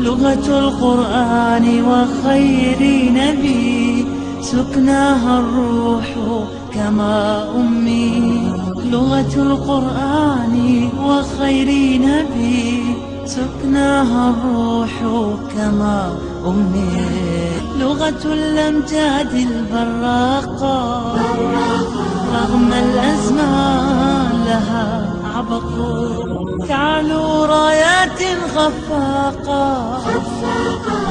لغة القرآن وخير نبي سكناها الروح كما أمي. لغة القرآن وخير نبي سكناها الروح كما أمي. لغة الأمجاد البراقة رغم الأزمان لها عبق. تعلو خفاقة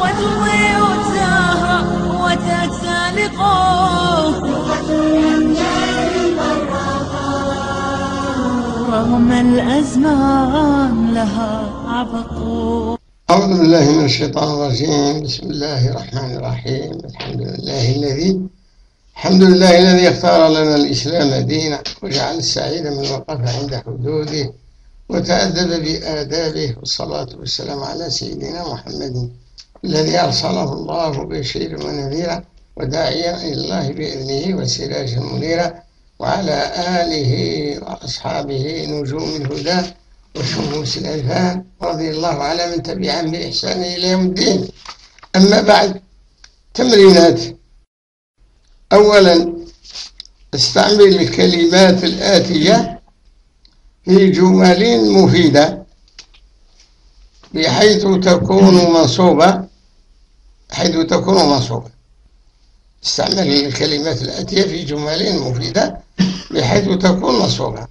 وتضيء الزهر وتتسالق رغم الأزمان لها عبق أعوذ بالله من الشيطان الرجيم. بسم الله الرحمن الرحيم. الحمد لله الذي الحمد لله الذي اختار لنا الإسلام دينا. وجعل السعيد من وقف عند حدوده. وتأدب بآدابه والصلاة والسلام على سيدنا محمد الذي أرسله الله بشير ونذيرا وداعيا إلى الله بإذنه وسراجا منيرا وعلى آله وأصحابه نجوم الهدى وشموس الألفان رضي الله على من تبعهم بإحسان إلى يوم الدين. أما بعد تمرينات. أولا استعمل الكلمات الآتية في جمل مفيدة بحيث تكون منصوبة حيث تكون منصوبة. استعمل الكلمات الآتية في جمل مفيدة بحيث تكون منصوبة.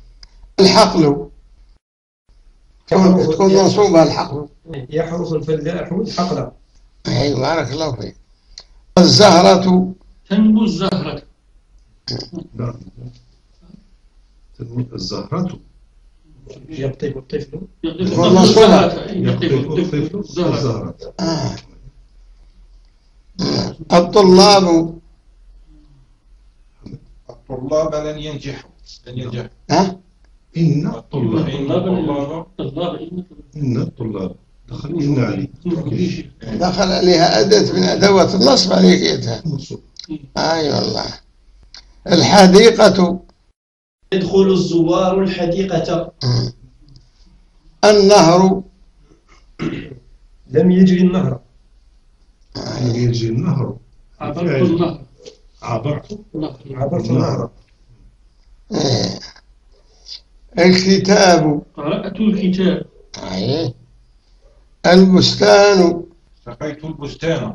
الحقل. تكون منصوبة الحقل. يحرس الفلاح حقلا أي بارك الله فيك. الزهرة. تنبو الزهرة. لا تنمو الزهرة. الطفل. الزهرة يقطف الطفل. الطلاب. الطلاب لن ينجحوا. لن ينجحوا. ها؟ إن الطلاب إن الطلاب إن الطلاب دخل إن علي. دخل عليها أداة من أدوات النصب عليك منصوب أي والله. الحديقة يدخل الزوار الحديقة. النهر. لم يجري النهر. لم يجري النهر. عبرت النهر. عبرت. النهر عبرت النهر. إيه. الكتاب. قرأت الكتاب. أي. البستان. سقيت البستان.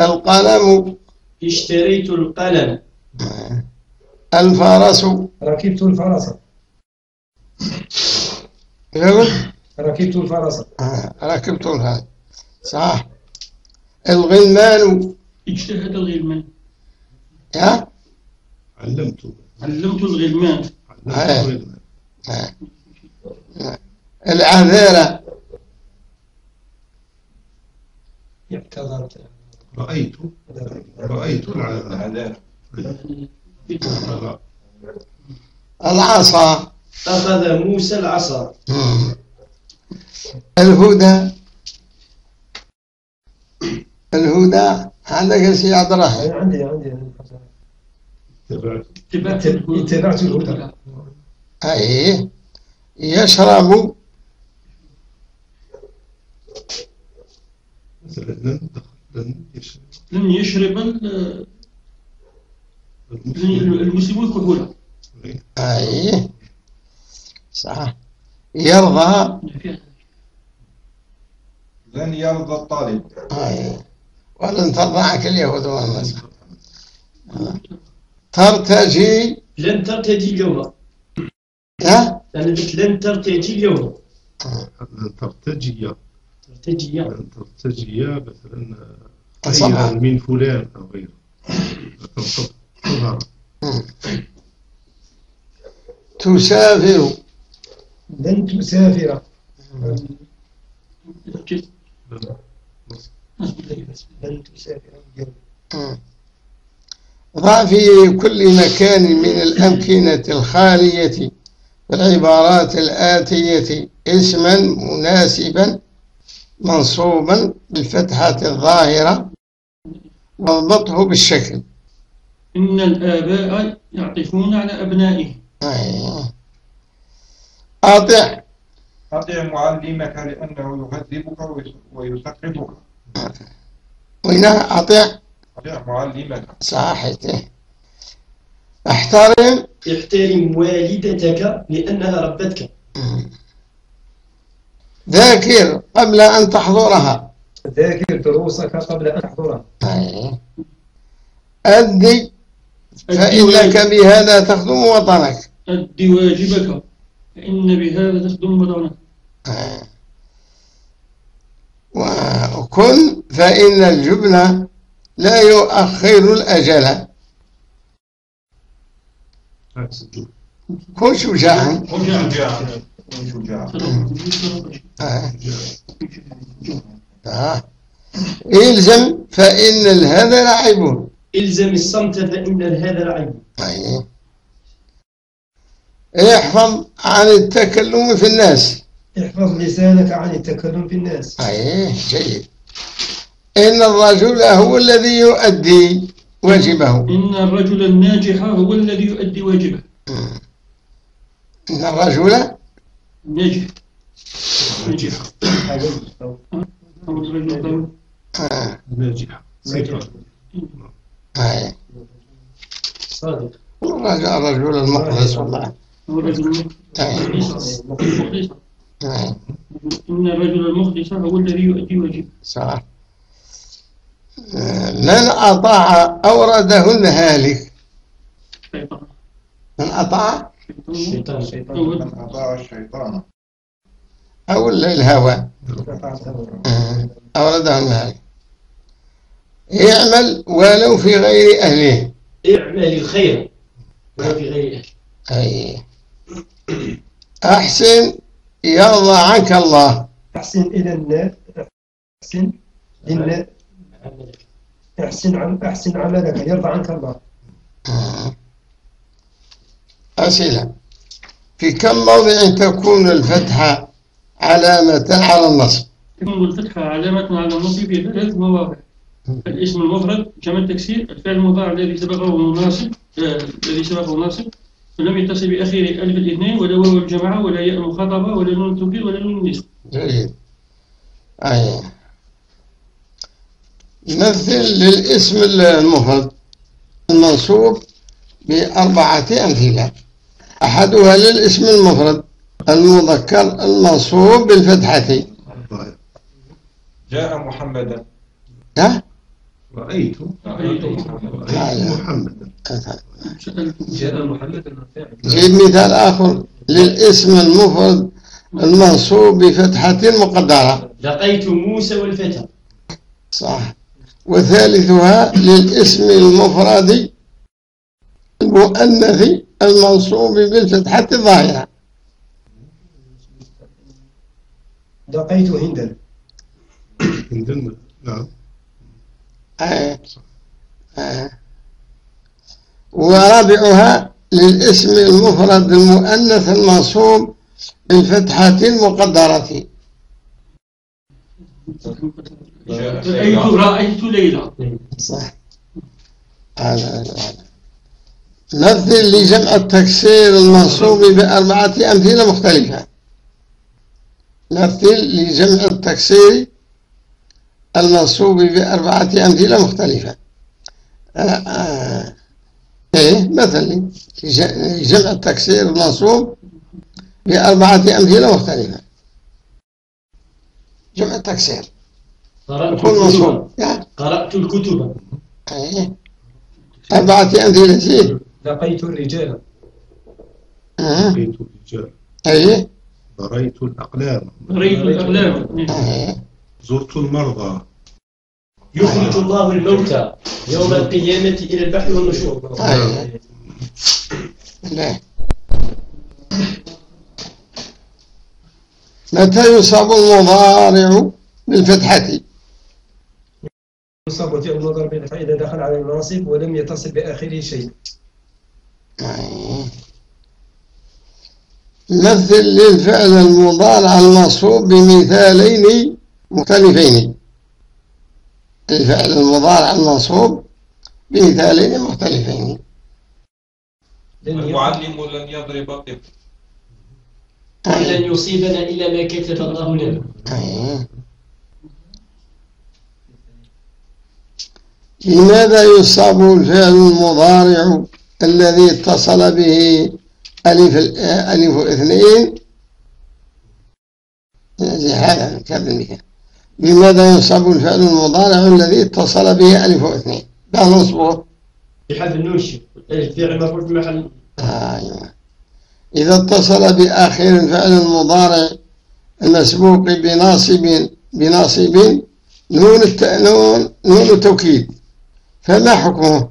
القلم. اشتريت القلم. الفرس. ركبت الفرس. يقول ركبت الفرس. آه، ركبت الهاد صح. الغلمان. اجتهد الغلمان. يا علمت. علمت الغلمان. آه. آه. العذارى اعتذرت رأيت. رأيت العذاب هذا العصا. أخذ موسى العصا. الهدى. الهدى. عندك سي عبد الرحيم عندي عندي تبعت اتبعت الهدى. أي. يشرب لن يشرب. لن يشرب. ال- المسلم الكحول أي. صح. يرضى. لن يرضى الطالب. أي. ولن ترضى عنك اليهود والنصارى. ترتجي. لن ترتدي اليوم. ها؟ أنا قلت لن ترتدي اليوم. لن ترتجي. ترتجي. لن ترتجي مثلا. خيرا من فلان أو غيره. تسافر. لن تسافر. لن تسافر. في كل مكان من الأمكنة الخالية العبارات الآتية اسما مناسبا منصوبا بالفتحة الظاهرة واضبطه بالشكل. إن الآباء يعطفون على أبنائهم. أيوه. أطع أطع معلمك لأنه يهذبك ويثقفك وهنا أطع أطع معلمك صاحته أحترم. احترم والدتك لأنها ربتك. ذاكر قبل أن تحضرها. ذاكر دروسك قبل أن تحضرها. أي. أدي فإنك بهذا تخدم وطنك. أد واجبك فإن بهذا تخدم وطنك. أي. وكن فإن الجبن لا يؤخر الأجل. كن شجاعا. شجاع شجاع آه. آه. إلزم فإن الهذا عيب إلزم الصمت فإن هذا العيب أي. احفظ عن التكلم في الناس. احفظ لسانك عن التكلم في الناس. أي جيد. إن الرجل هو الذي يؤدي واجبه. إن الرجل الناجح هو الذي يؤدي واجبه. إن الرجل ناجح. ناجح. أو الرجل أي. صادق الرجل المخلص والله الرجل. المخلص. إن الرجل المخلص هو الذي يؤدي واجبه صح من أطاع أورده الهالك من أطاع شيطان الشيطان من أطاع الشيطان أو الهوى أورده الهالك يعمل ولو في غير أهله. اعمل الخير ولو في غير أهل أي. أحسن يرضى عنك الله. أحسن إلى الناس أحسن للناس. عملك أحسن عم أحسن عملك يرضى عنك الله. آه. أسئلة. في كم موضع تكون الفتحة علامة على النصب؟ تكون الفتحة علامة على النصب في ثلاث مواضع؟ الاسم المفرد جمع التكسير الفعل المضارع الذي سبقه مناصب آه، الذي سبقه ناصب ولم يتصل بآخره ألف الاثنين ولا واو الجماعة ولا ياء المخاطبة ولا نون التوكيد ولا نون النسب جيد. أي مثل للاسم المفرد المنصوب بأربعة أمثلة. أحدها للاسم المفرد المذكر المنصوب بالفتحة. جاء محمدا. ها؟ رأيت. رأيت. رأيت محمدا جاء محمد جيب مثال آخر للاسم المفرد المنصوب بفتحة مقدرة. لقيت موسى والفتى. صح. وثالثها للاسم المفرد المؤنث المنصوب بالفتحة الظاهرة. لقيت هندا. عندنا نعم. ورابعها للاسم المفرد المؤنث المنصوب بالفتحة المقدرة رأيت رأيت ليلى. صح. هذا هذا مثل لجمع التكسير المنصوب بأربعة أمثلة مختلفة. مثل لجمع التكسير المنصوب بأربعة أمثلة مختلفة. آه آه. إيه مثل لج- لجمع التكسير المنصوب بأربعة أمثلة مختلفة. جمع التكسير. قرأت الكتب. قرأت الكتب. إيه. أربعة أمثلة زين لقيت الرجال. آه. رأيت الرجال. أيه؟ ضريت الأقلام. رأيت الأقلام. أيه. زرت المرضى. يخرج الله الموتى يوم القيامة إلى البحر والنشور. لا. متى يصاب المضارع بالفتحة؟ يصاب وجه النظر بالفتح إذا دخل على الناصب ولم يتصل بآخره شيء. أيه. مثل للفعل المضارع المنصوب بمثالين مختلفين الفعل المضارع المنصوب بمثالين مختلفين. لن المعلم لن يضرب طفل. ولن يصيبنا إلا ما كتب الله لنا. أي. لماذا يصاب الفعل المضارع الذي اتصل به ألف ألف اثنين؟ هذا كذا المثال لماذا ينصب الفعل المضارع الذي اتصل به ألف اثنين لا نصبه. بحذف الفعل في محل أيوة إذا اتصل بآخر الفعل المضارع المسبوق بناصب بناصب نون الت... نون نون التوكيد فما حكمه؟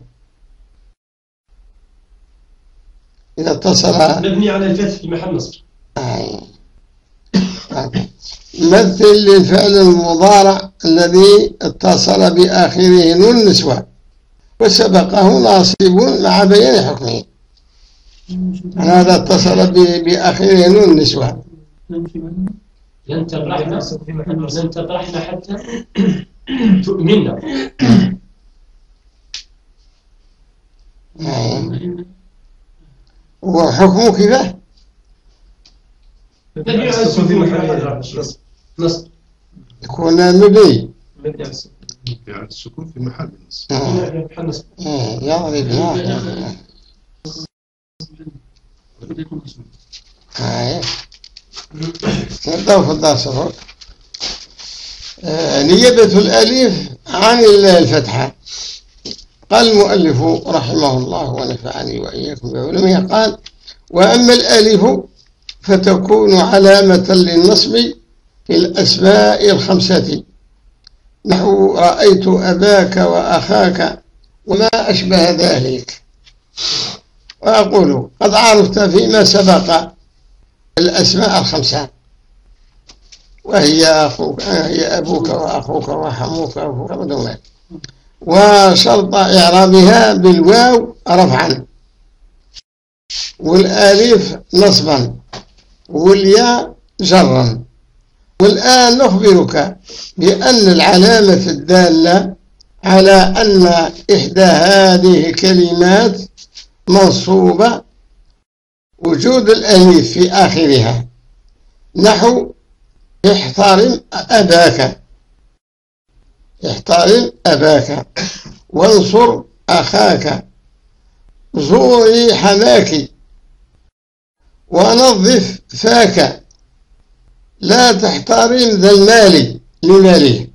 إذا اتصل مبني على الفتح في محل نصب. أي. مثل للفعل المضارع الذي اتصل بآخره نون النسوة وسبقه ناصب مع بيان حكمه هذا اتصل بآخره نون النسوة لن لن تبرحنا حتى تؤمنا أي. وحكمه كيف؟ مبني على السكون في محل نصب نصب يكون مبني مبني على السكون يعني السكون في محل. في محل نصب يضرب نار هاي نبدأ في. آه، نيابة الألف عن الفتحة قال المؤلف رحمه الله ونفعني وإياكم بعلمه قال وأما الألف فتكون علامة للنصب في الأسماء الخمسة. نحو رأيت أباك وأخاك وما أشبه ذلك. وأقول قد عرفت فيما سبق الأسماء الخمسة. وهي أخوك هي أبوك وأخوك وحموك وأخوك وشرط إعرابها بالواو رفعا. والآلف نصبا. والياء جرا. والآن نخبرك بأن العلامة الدالة على أن إحدى هذه الكلمات منصوبة وجود الألف في آخرها. نحو احترم أباك. احترم أباك. وانصر أخاك. زوري حماك. ونظف فاك. لا تحترم ذا المال لماله.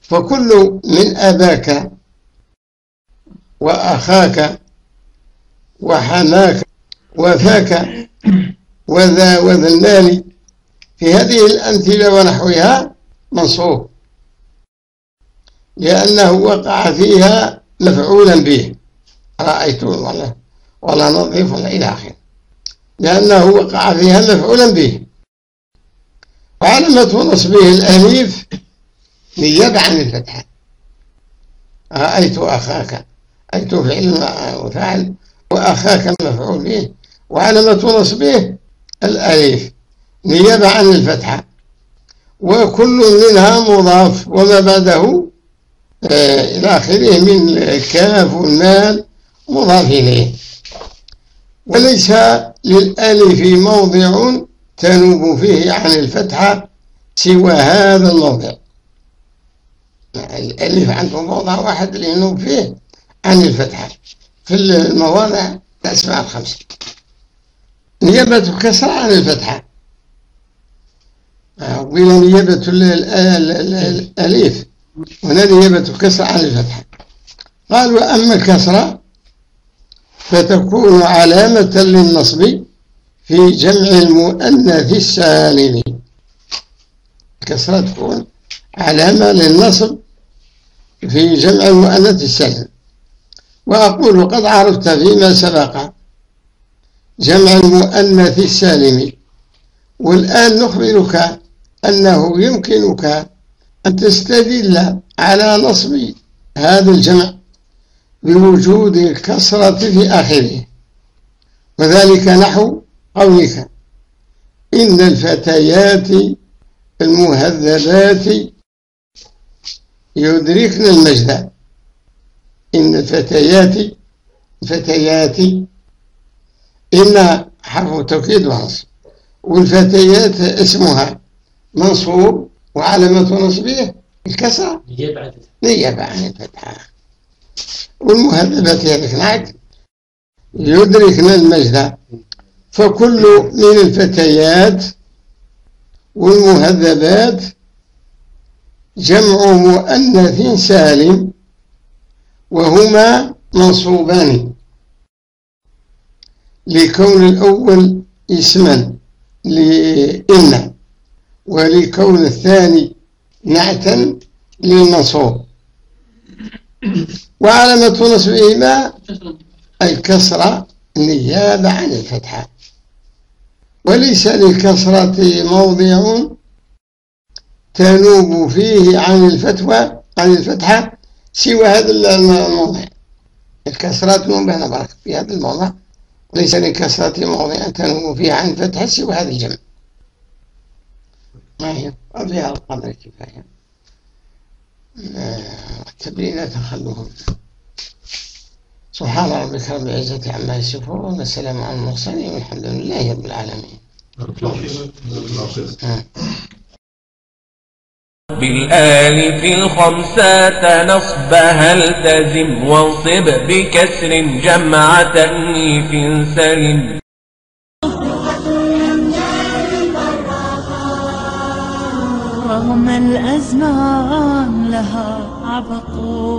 فكل من أباك وأخاك وحماك وفاك وذا وذا المال في هذه الأمثلة ونحوها منصوب. لأنه وقع فيها مفعولا به. رأيت ولا ولا نظيف إلى آخره. لأنه وقع فيها مفعولا به. وعلامة نصبه الأليف نيابة عن الفتحة رأيت أخاك. أيت فعل وفعل؟ وأخاك مفعول به. وعلامة نصبه الأليف نيابة عن الفتحة وكل منها مضاف. وما بعده؟ آه، إلى آخره من الكاف والمال مضاف إليه. وليس للألف موضع تنوب فيه عن الفتحة سوى هذا الموضع. الألف عنده موضع واحد اللي ينوب فيه عن الفتحة في المواضع الأسماء الخمسة. نيابة كسرة عن الفتحة وقيل نيابة ال- ال- ال- الأليف هنا نيابة كسرة عن الفتحة قال وأما الكسرة فتكون علامة للنصب في جمع المؤنث السالم. الكسرة تكون علامة للنصب في جمع المؤنث السالم. وأقول قد عرفت فيما سبق جمع المؤنث السالم. والآن نخبرك أنه يمكنك أن تستدل على نصب هذا الجمع. بوجود الكسرة في آخره وذلك نحو قولك. إن الفتيات المهذبات يدركن المجد. إن الفتيات الفتيات إن حرف توكيد ونصب والفتيات اسمها منصوب وعلامة نصبه الكسرة. نيابة عن الفتحة. والمهذبات يدركناك يدركن المجد. فكل من الفتيات والمهذبات جمع مؤنث سالم وهما منصوبان لكون الأول اسما لإن ولكون الثاني نعتا للمنصوب. وعلامة نصبهما الكسرة نيابة عن الفتحة وليس للكسرة موضع تنوب فيه عن الفتوى عن الفتحة سوى هذا الموضع. الكسرة تنوب هنا برك في هذا الموضع. ليس للكسرة موضع تنوب فيه عن الفتحة سوى هذا الجمع. ما هي بهذا القدر كفاية التبرينات خلوهم سبحان ربك رب العزة عما يصفون والسلام على المرسلين والحمد لله رب العالمين. بالآلف الخمسة نصبها التزم وانصب بكسر جمع تأنيف سلم رغم الأزمان لها عبق